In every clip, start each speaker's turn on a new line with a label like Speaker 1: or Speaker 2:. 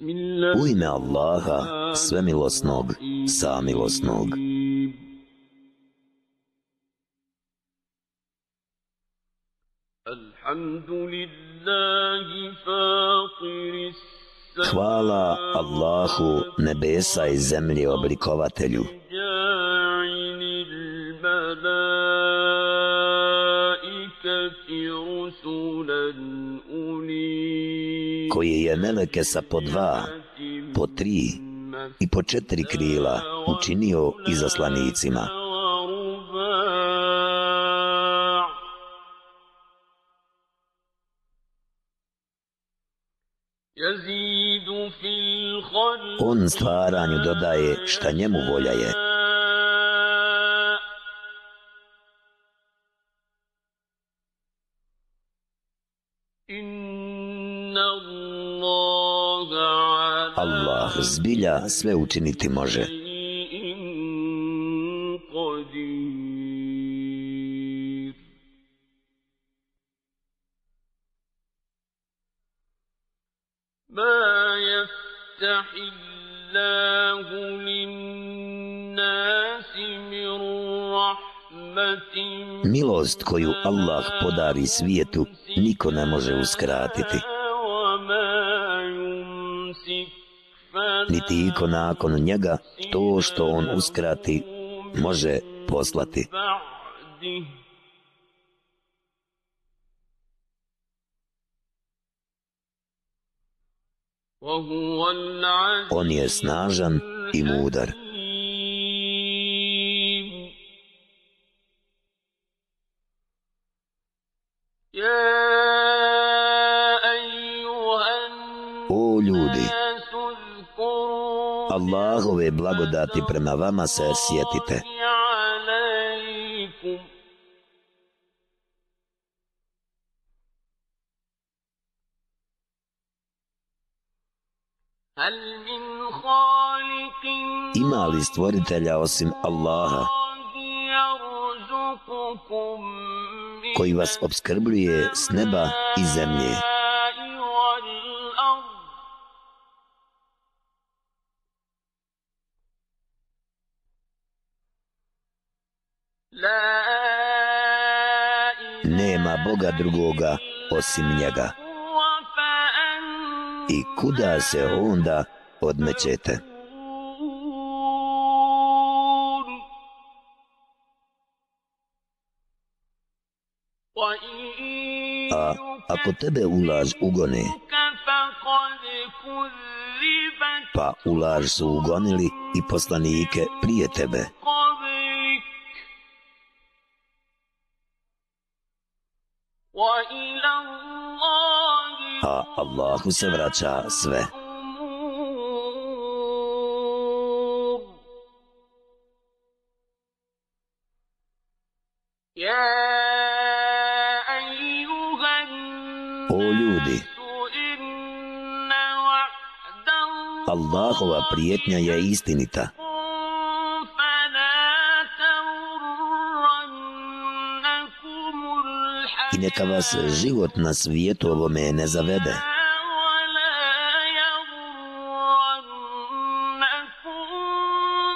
Speaker 1: U ime Allaha, svemilosnog, samilosnog. Hvala Allahu, nebesa i zemlje oblikovatelju. Koji je meleke sa po dva, po tri i po četiri krila učinio izaslanicima. On stvaranju dodaje šta njemu volja je zbilja sve učiniti može. Milost koju Allah podari svijetu niko ne može uskratiti. Niti iko nakon njega to što on uskrati može poslati. On je snažan i mudar. O ljudi, Allahove blagodati prema vama se sjetite. Ima li stvoritelja osim Allaha koji vas obskrbljuje s neba i zemlje? Nema Boga drugoga osim njega. I kuda se onda odmećete? A ako tebe ulaz ugone, pa ulaz su ugonili i poslanike prije tebe. A Allahu se vraća sve. O ljudi, Allahova prijetnja je istinita. Neka vas život na svijetu ovome ne zavede.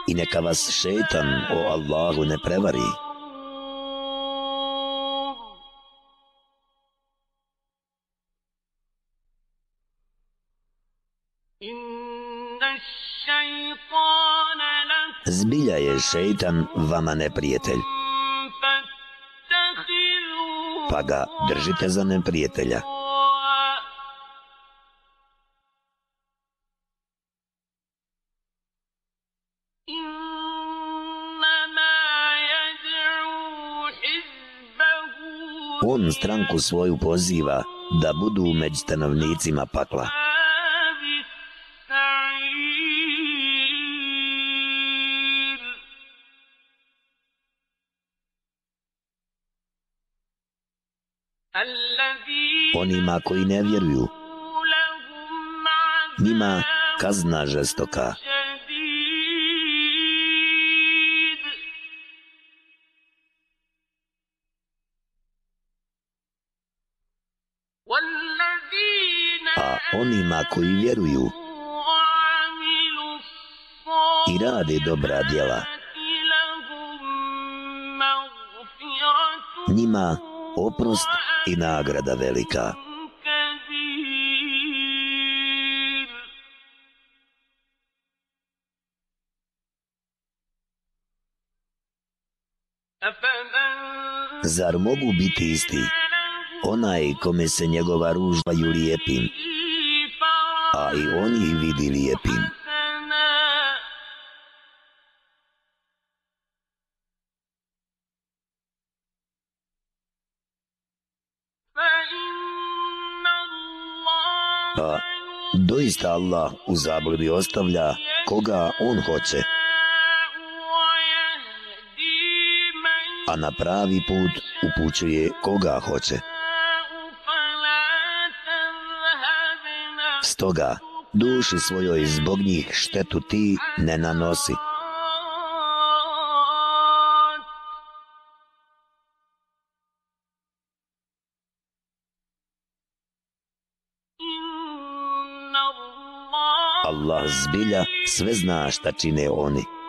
Speaker 1: I neka vas šetan o Allahu ne prevari. Zbilja je šeitan vama neprijatelj pa ga držite za neprijatelja. On stranku svoju poziva da budu među stanovnicima pakla. Onima koji ne vjeruju. Njima kazna žestoka. A onima koji vjeruju, i rade dobra djela. Njima oprost i nagrada velika. Zar mogu biti isti onaj kome se njegova ružvaju lijepim, a i on ih vidi lijepim? Pa, doista Allah u zabludi ostavlja koga on hoće. A na pravi put upućuje koga hoće. Stoga, duši svojoj zbog njih štetu ti ne nanosi. Allah zbilja sve zna šta čine oni.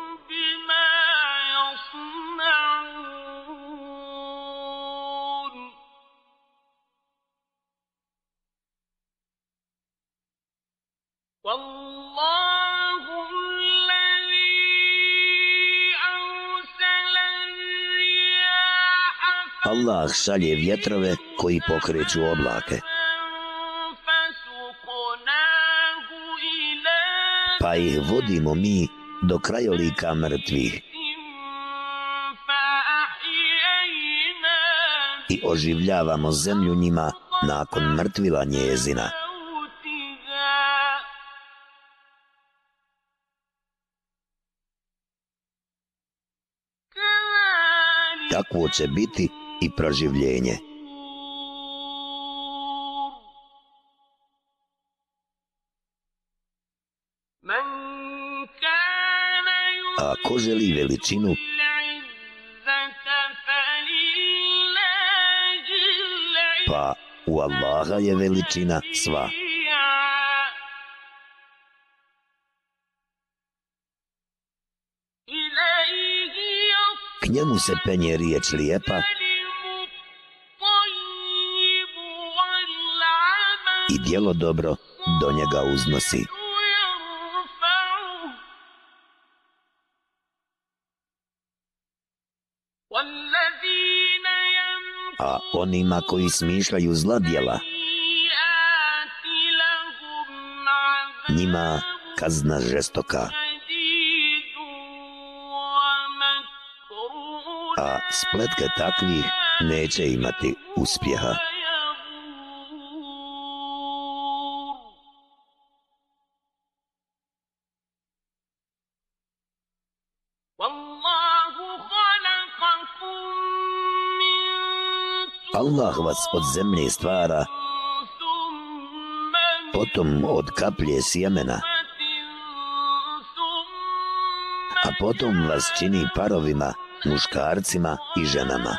Speaker 1: Allah šalje vjetrove koji pokreću oblake. Pa ih vodimo mi do krajolika mrtvih. I oživljavamo zemlju njima nakon mrtvila njezina. Takvo će biti i proživljenje. A ko želi veličinu, pa u Allaha je veličina sva. K njemu se penje riječ lijepa, i dijelo dobro do njega uznosi. A onima koji smišljaju zla dijela, njima kazna žestoka. A spletke takvih neće imati uspjeha. Allah vas od zemlje stvara, potom od kaplje sjemena, a potom vas čini parovima, muškarcima i ženama.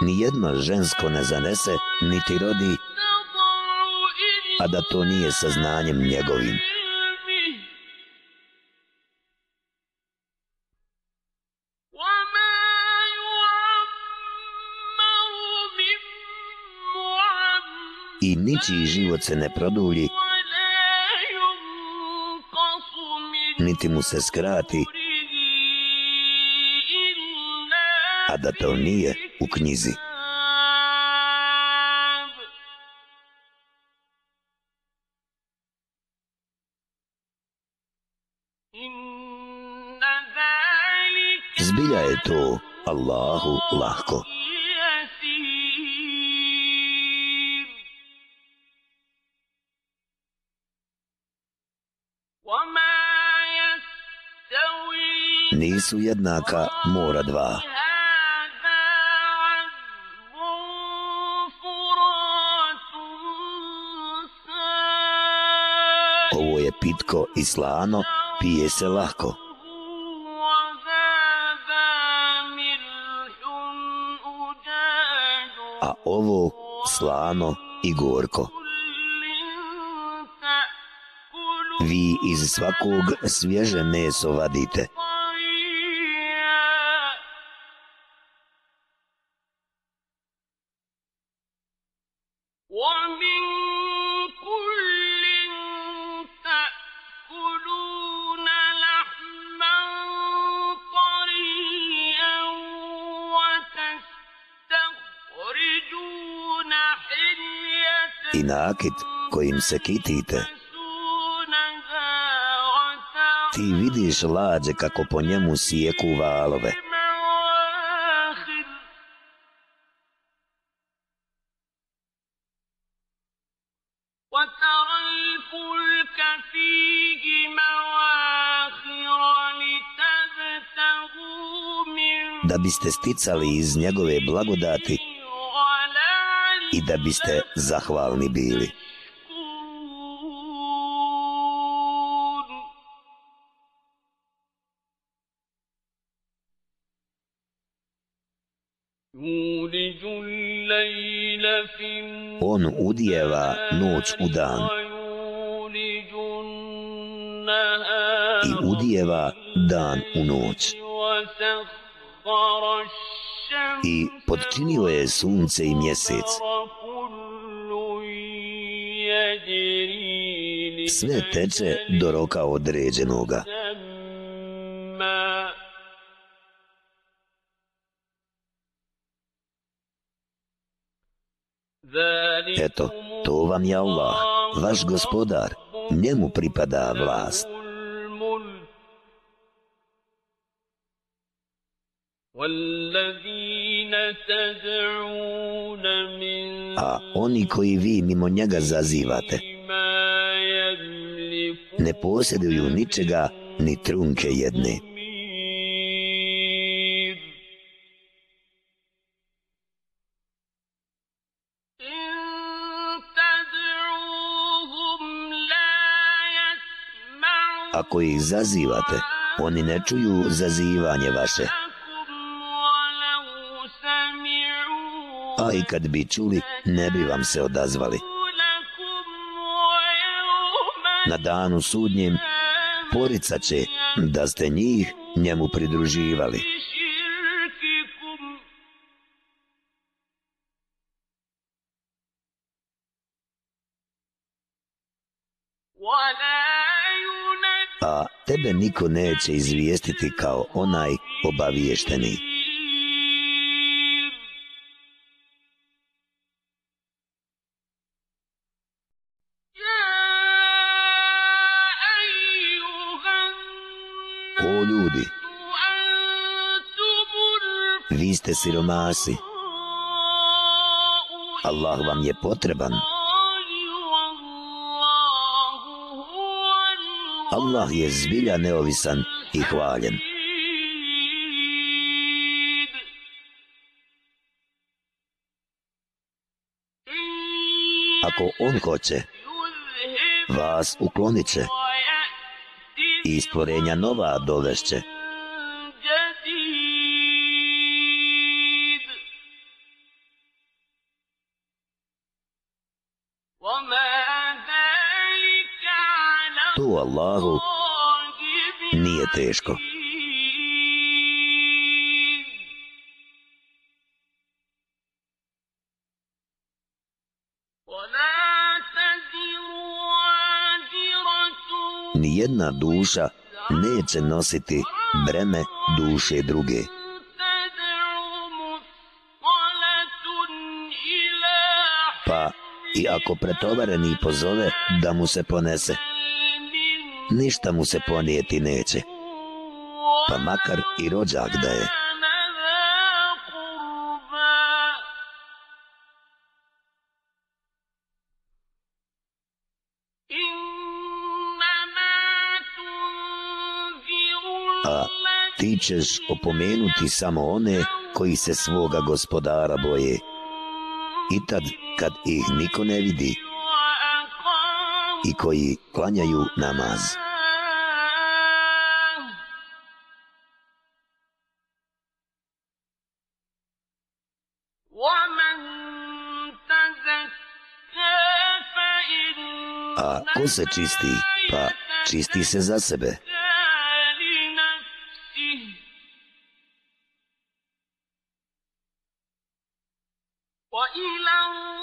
Speaker 1: Nijedno žensko ne zanese, niti rodi, a da to nije saznanjem njegovim. I ničiji život se ne produlji, niti mu se skrati, a da to nije u knjizi. To Allahu lahko. Nisu jednaka mora dva. Ovo je pitko i slano, pije se lahko. Ovo slano i gorko. Vi iz svakog svježe meso vadite. Nakit kojim se kitite. Ti vidiš lađe kako po njemu sijeku valove. Da biste sticali iz njegove blagodati i da biste zahvalni bili. On udjeva noć u dan i udjeva dan u noć i podčinio je sunce i mjesec. Sve teče do roka određenoga. Eto, to vam je Allah, vaš gospodar, njemu pripada vlast. A oni koji vi mimo njega zazivate, ne posjeduju ničega ni trunke jedne. Ako ih zazivate, oni ne čuju zazivanje vaše. A i kad bi čuli, ne bi vam se odazvali. Na danu sudnjem poricat će da ste njih njemu pridruživali. A tebe niko neće izvijestiti kao onaj obaviješteni. Ste siromasi. Allah vam je potreban. Allah je zbilja neovisan i hvaljen. Ako on hoće, vas uklonit će i stvorenja nova dovešće. Allahu nije teško. Nijedna duša neće nositi breme duše druge. Pa i ako pretovareni pozove da mu se ponese, ništa mu se ponijeti neće. Pa makar i rođak da je. A ti ćeš opomenuti samo one koji se svoga gospodara boje. I tad kad ih niko ne vidi, i koji klanjaju namaz. A ko se čisti? Pa čisti se za sebe.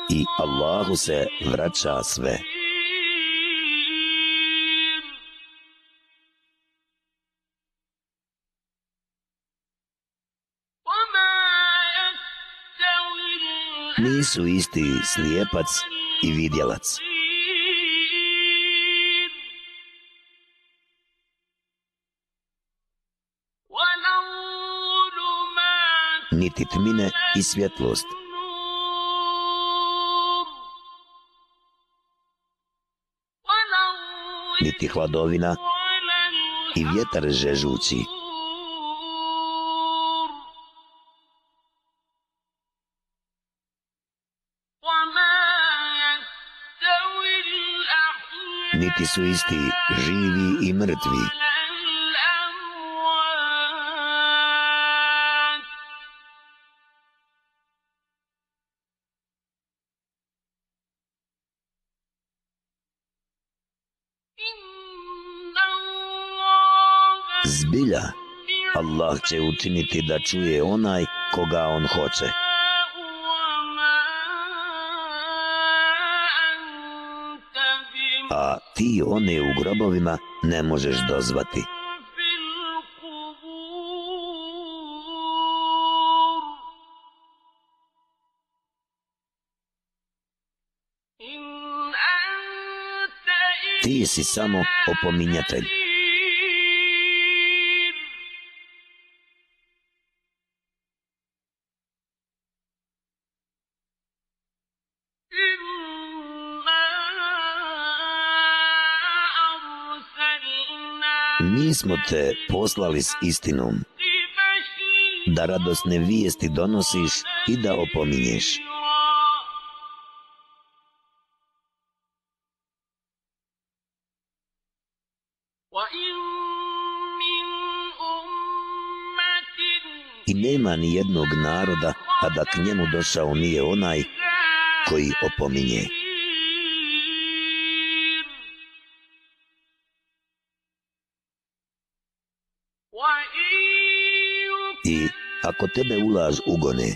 Speaker 1: I Allahu se vraća sve. Nisu isti slijepac i vidjelac. Niti tmine i svjetlost. Niti hladovina i vjetar žežući. Niti su isti živi i mrtvi. Zbilja, Allah će učiniti da čuje onaj koga on hoće. Ti one u grobovima ne možeš dozvati. Ti si samo opominjatelj. Mi smo te poslali s istinom, da radosne vijesti donosiš i da opominješ. I nema ni jednog naroda, a da k njemu došao nije onaj koji opominje. Ako tebe ulaz ugone,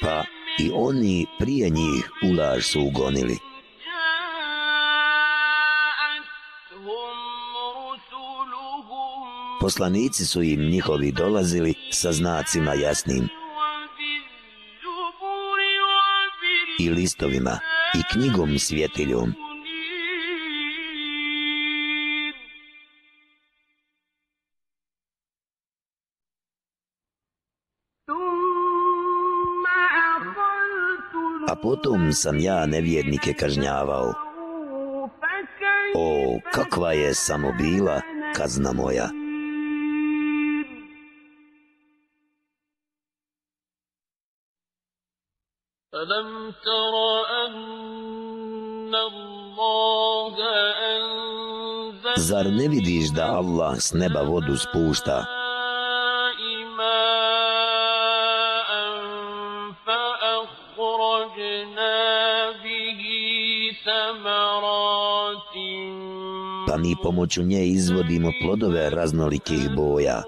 Speaker 1: pa i oni prije njih ulaz su ugonili. Poslanici su im njihovi dolazili sa znacima jasnim i listovima i knjigom svjetiljom. Potom sam ja nevjernike kažnjavao. O, kakva je samo bila kazna moja. Zar ne vidiš da Allah s neba vodu spušta? Pa mi pomoću nje izvodimo plodove raznolikih boja.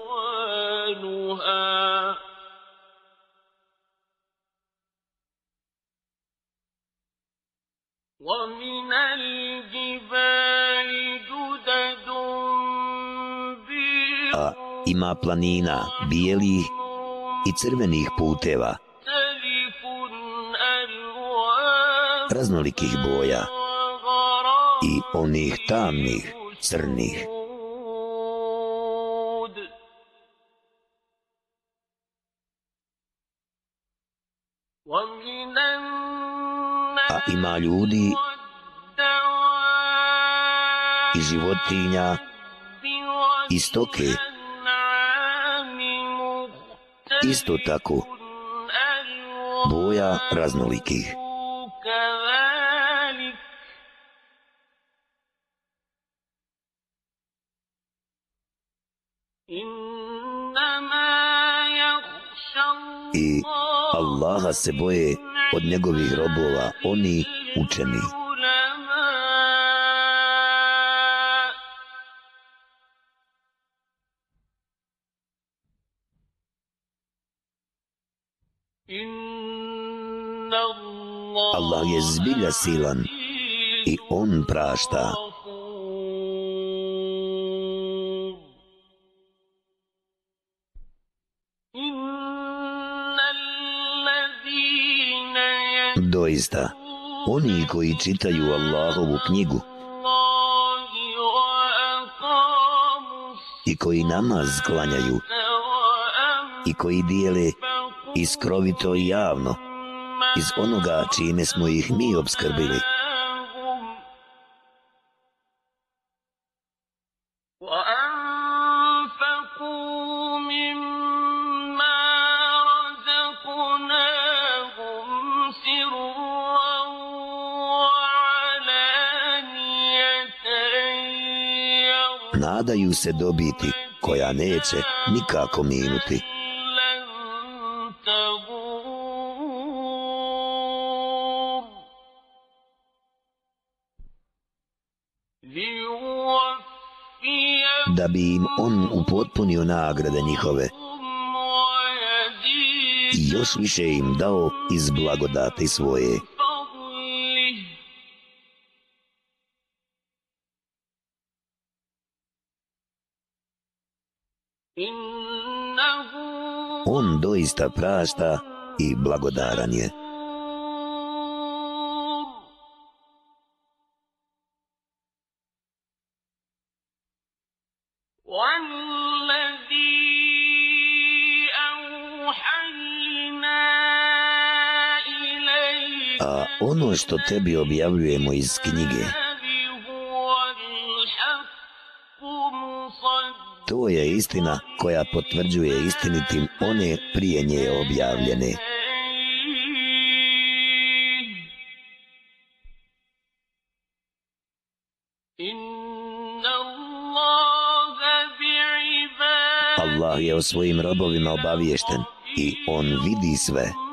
Speaker 1: A ima planina bijelih i crvenih puteva, raznolikih boja i onih tamnih, crnih. A ima ljudi i životinja i stoke isto tako boja raznolikih. Allaha se boje od njegovih robova oni učeni. Allah je zbilja silan i on prašta. Doista, oni koji čitaju Allahovu knjigu i koji namaz klanjaju i koji dijele iskrovito i javno iz onoga čime smo ih mi obskrbili. Nadaju se dobiti koja neće nikako minuti. da bi im on upotpunio nagrade njihove i još više im dao iz blagodati svoje. Doista prašta i blagodaran je. A ono što tebi objavljujemo iz knjige, to je istina koja potvrđuje istinitim one prije nje objavljene. Allah je o svojim robovima obaviješten i on vidi sve.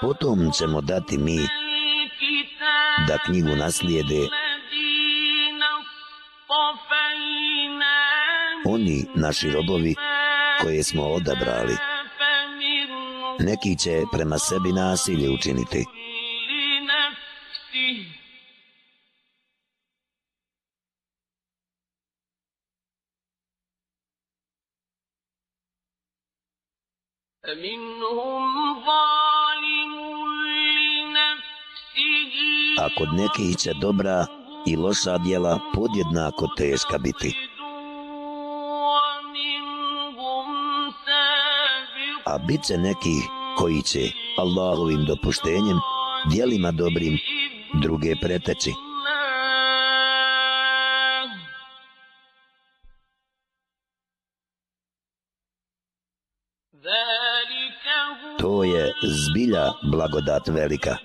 Speaker 1: Potom ćemo dati mi da knjigu naslijede oni naši robovi koje smo odabrali neki će prema sebi nasilje učiniti. Kod nekih će dobra i loša djela podjednako teška biti. a bit će neki koji će Allahovim dopuštenjem djelima dobrim druge preteći. To je zbilja blagodat velika.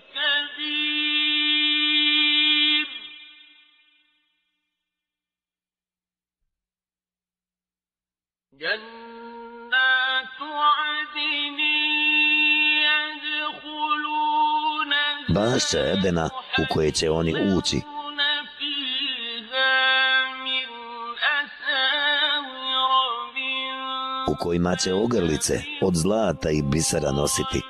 Speaker 1: Bašća Edena u koje će oni ući. u kojima će ogrlice od zlata i bisera nositi.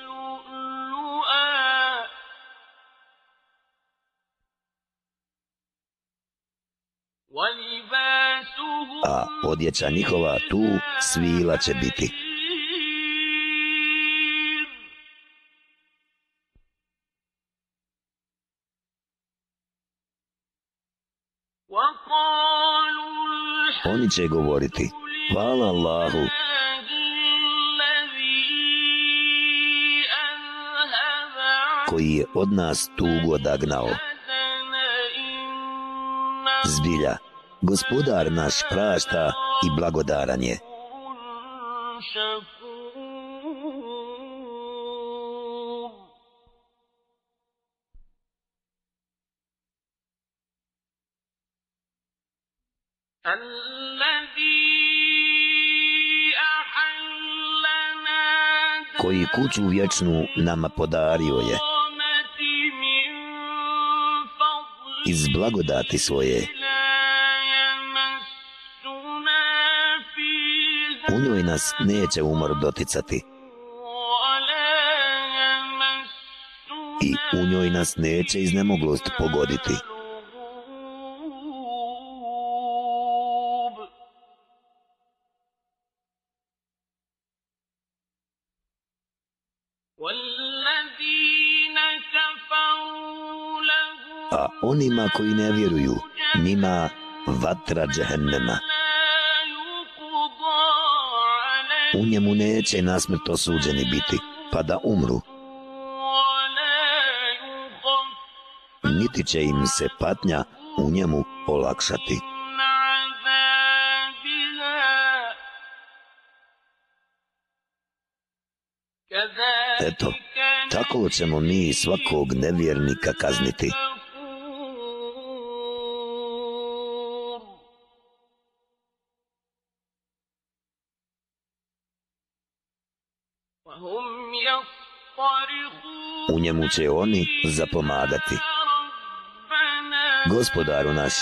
Speaker 1: A odjeća njihova tu svila će biti. Oni će govoriti, hvala Allahu, koji je od nas tugo dagnao. Zbilja, gospodar naš prašta i blagodaran je. Kuću vječnu nama podario je. Iz blagodati svoje. U njoj nas neće umor doticati. I u njoj nas neće iznemoglost pogoditi. A onima koji ne vjeruju, njima vatra džehennema. U njemu neće nasmrt osuđeni biti, pa da umru. niti će im se patnja u njemu olakšati. Eto, tako ćemo mi svakog nevjernika kazniti. U njemu će oni zapomagati. Gospodaru naš,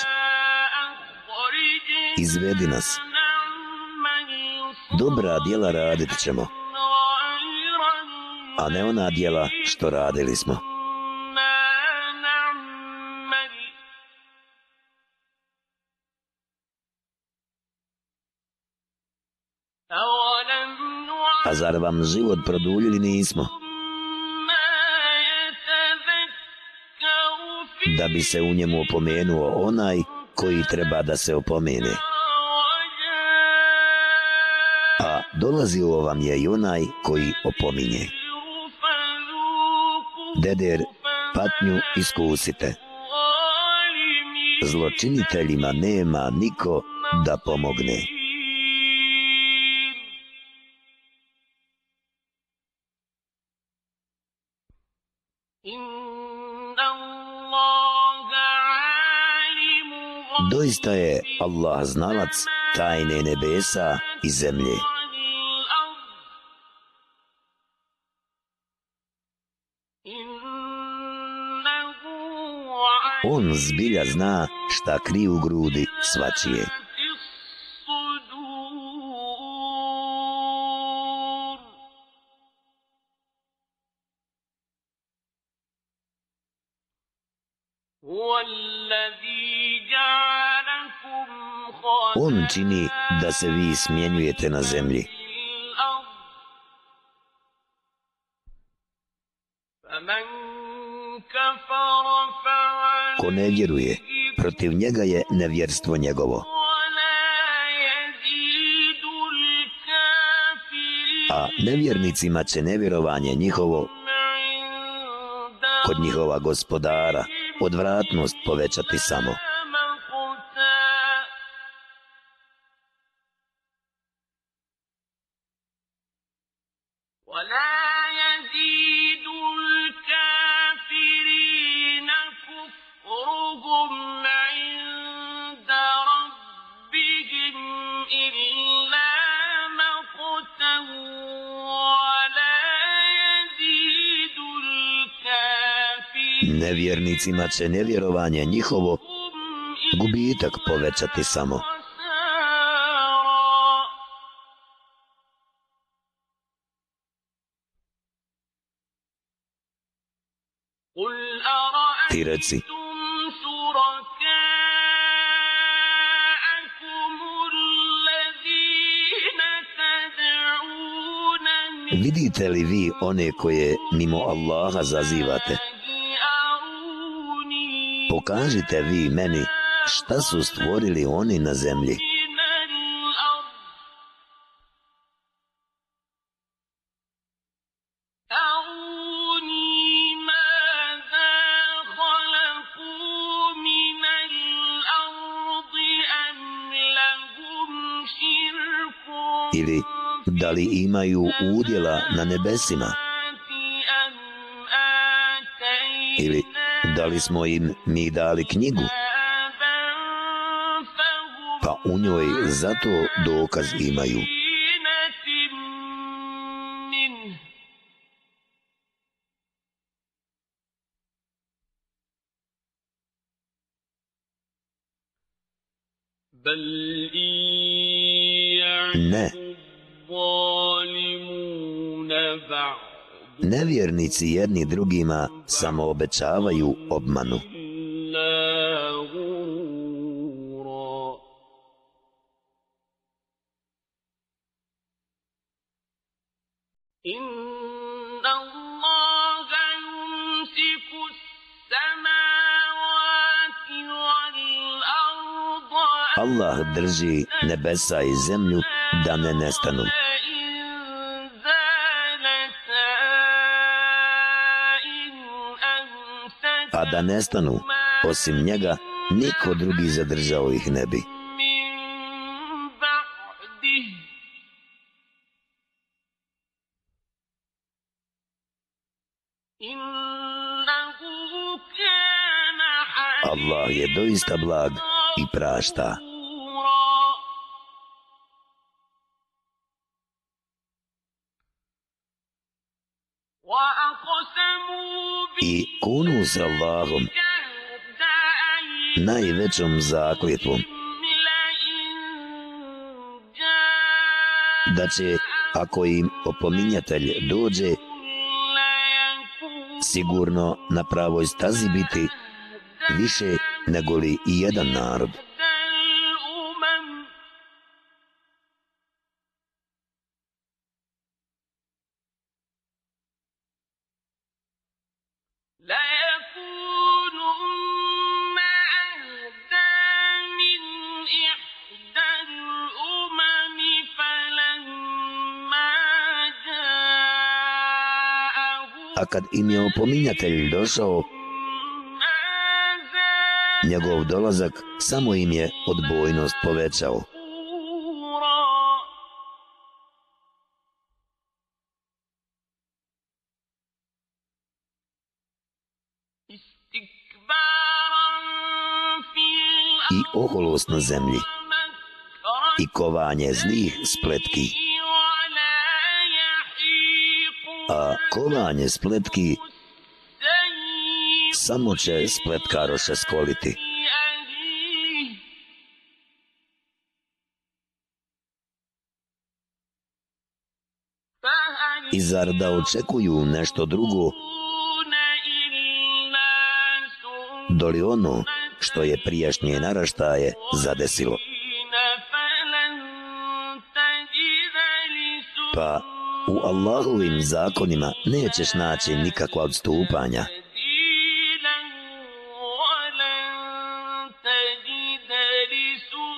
Speaker 1: izvedi nas. Dobra djela radit ćemo, a ne ona djela što radili smo. A zar vam život produljili nismo? da bi se u njemu opomenuo onaj koji treba da se opomene. A dolazio vam je i onaj koji opominje. Deder, patnju iskusite. Zločiniteljima nema niko da pomogne. Doista je Allah znalac tajne nebesa i zemlje. On zbilja zna šta kri u grudi svačije. On čini da se vi smjenjujete na zemlji. Ko ne vjeruje, protiv njega je nevjerstvo njegovo. A nevjernicima će nevjerovanje njihovo kod njihova gospodara odvratnost povećati samo. Nevjernicima će nevjerovanje njihovo gubitak povećati samo. Ti reci, vidite li vi one koje mimo Allaha zazivate? Pokažite vi meni šta su stvorili oni na zemlji. Ili da li imaju udjela na nebesima? Ili da li smo im mi dali knjigu? Pa u njoj zato dokaz imaju. Ne. Nevjernici jedni drugima samo obećavaju obmanu. Allah drži nebesa i zemlju da ne nestanu. Da nestanu, osim njega, niko drugi zadržao ih ne bi. Allah je doista blag i prašta. I kunu s Allahom, najvećom zakljetvom, da će, ako im opominjatelj dođe, sigurno na pravoj stazi biti više nego li i jedan narod. Kad im je opominjatelj došao, njegov dolazak samo im je odbojnost povećao. I oholost na zemlji i kovanje zlih spletki. A kovanje spletki samo će spletkaroše skoliti. I zar da očekuju nešto drugo, doli ono što je prijašnje naraštaje zadesilo. Pa u Allahovim zakonima nećeš naći nikakva odstupanja.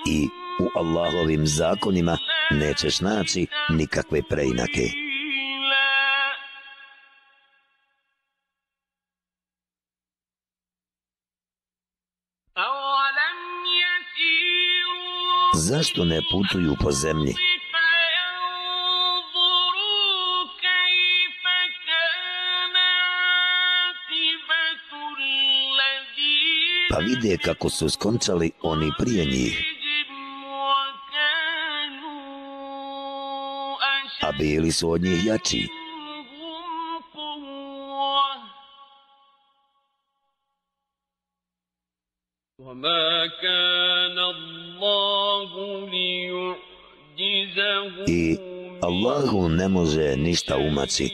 Speaker 1: i u Allahovim zakonima nećeš naći nikakve preinake. Zašto ne putuju po zemlji? Pa vide kako su skončali oni prije njih. a bili su od njih jači. I Allahu ne može ništa umaci.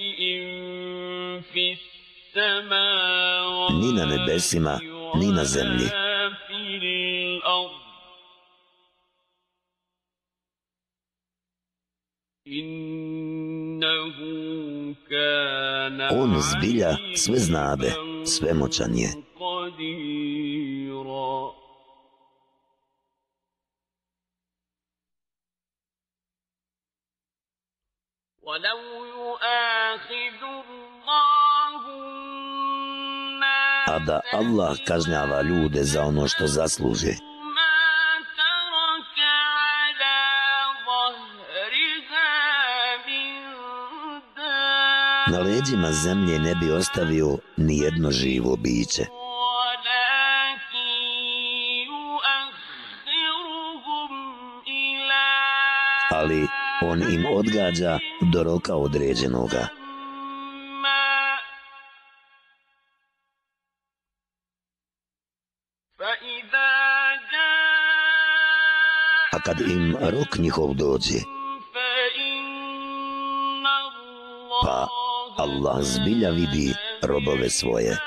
Speaker 1: Ni na nebesima, ni na zemlji. On zbilja sve znade, sve moćan je. A da Allah kažnjava ljude za ono što zasluže, Na leđima zemlje ne bi ostavio ni jedno živo biće. ali on im odgađa do roka određenoga. A kad im rok njihov dođe, pa Allah zbilja vidi robove svoje.